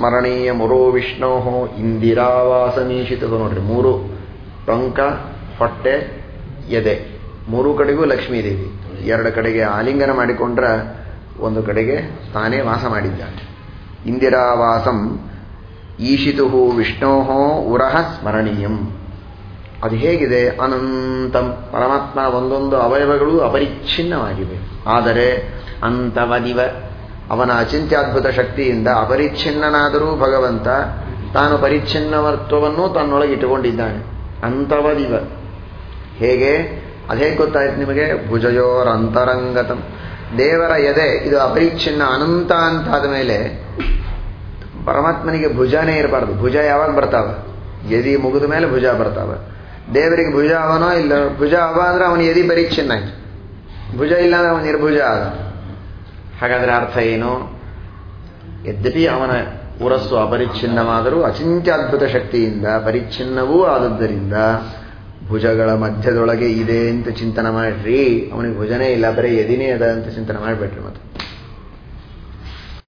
ಸ್ಮರಣೀಯ ಮುರೋ ವಿಷ್ಣೋ ಇಂದಿರಾವಾಸಮೀಶಿತ ನೋಡ್ರಿ. ಮೂರು ಟೊಂಕ ಹೊಟ್ಟೆ, ಎದೆ. ಮೂರು ಕಡೆಗೂ ಲಕ್ಷ್ಮೀದೇವಿ ಎರಡು ಕಡೆಗೆ ಆಲಿಂಗನ ಮಾಡಿಕೊಂಡ್ರ ಒಂದು ಕಡೆಗೆ ತಾನೇ ವಾಸ ಮಾಡಿದ್ದಾನೆ. ಇಂದಿರಾವಾಸಂ ಈಶಿತು ವಿಷ್ಣೋಹೋ ಉರಹ ಸ್ಮರಣೀಯಂ. ಅದು ಹೇಗಿದೆ? ಅನಂತಂ. ಪರಮಾತ್ಮನ ಒಂದೊಂದು ಅವಯವಗಳು ಅಪರಿಚ್ಛಿನ್ನವಾಗಿವೆ. ಆದರೆ ಅಂತವದಿವ ಅವನ ಅಚಿಂತ್ಯದ್ಭುತ ಶಕ್ತಿಯಿಂದ ಅಪರಿಚ್ಛಿನ್ನನಾದರೂ ಭಗವಂತ ತಾನು ಪರಿಚ್ಛಿನ್ನವತ್ವವನ್ನು ತನ್ನೊಳಗೆ ಇಟ್ಟುಕೊಂಡಿದ್ದಾನೆ. ಅಂತವದಿವ. ಹೇಗೆ? ಅದೇ ಗೊತ್ತಾಯ್ತು ನಿಮಗೆ? ಭುಜಯೋರ ಅಂತರಂಗತಂ ದೇವರ ಎದೆ, ಇದು ಅಪರಿಚ್ಛಿನ್ನ ಅನಂತ ಅಂತಾದ ಮೇಲೆ ಪರಮಾತ್ಮನಿಗೆ ಭುಜನೇ ಇರಬಾರ್ದು. ಭುಜ ಯಾವಾಗ ಬರ್ತಾವ? ಎದಿ ಮುಗಿದ ಮೇಲೆ ಭುಜ ಬರ್ತಾವ. ದೇವರಿಗೆ ಭುಜ ಅವನೋ ಇಲ್ಲ ಭುಜ ಅವ ಅಂದ್ರೆ ಅವನ ಎದಿ ಪರಿಚ್ಛಿನ್ನ ಭುಜ ಇಲ್ಲ ಅಂದ್ರೆ ಅವನ ನಿರ್ಭುಜ ಆದ. ಹಾಗಾದ್ರೆ ಅರ್ಥ ಏನು? ಯದ್ಯಪಿ ಅವನ ಉರಸ್ಸು ಅಪರಿಚ್ಛಿನ್ನವಾದರೂ ಅಚಿಂತ್ಯದ್ಭುತ ಶಕ್ತಿಯಿಂದ ಪರಿಚ್ಛಿನ್ನವೂ ಆದದ್ದರಿಂದ ಭುಜಗಳ ಮಧ್ಯದೊಳಗೆ ಇದೆ ಅಂತ ಚಿಂತನೆ ಮಾಡ್ರಿ. ಅವನಿಗೆ ಭುಜನೇ ಇಲ್ಲ, ಬರೀ ಎದಿನೇ ಅದ ಅಂತ ಚಿಂತನೆ ಮಾಡಿಬಿಟ್ರಿ ಮತ್ತೆ.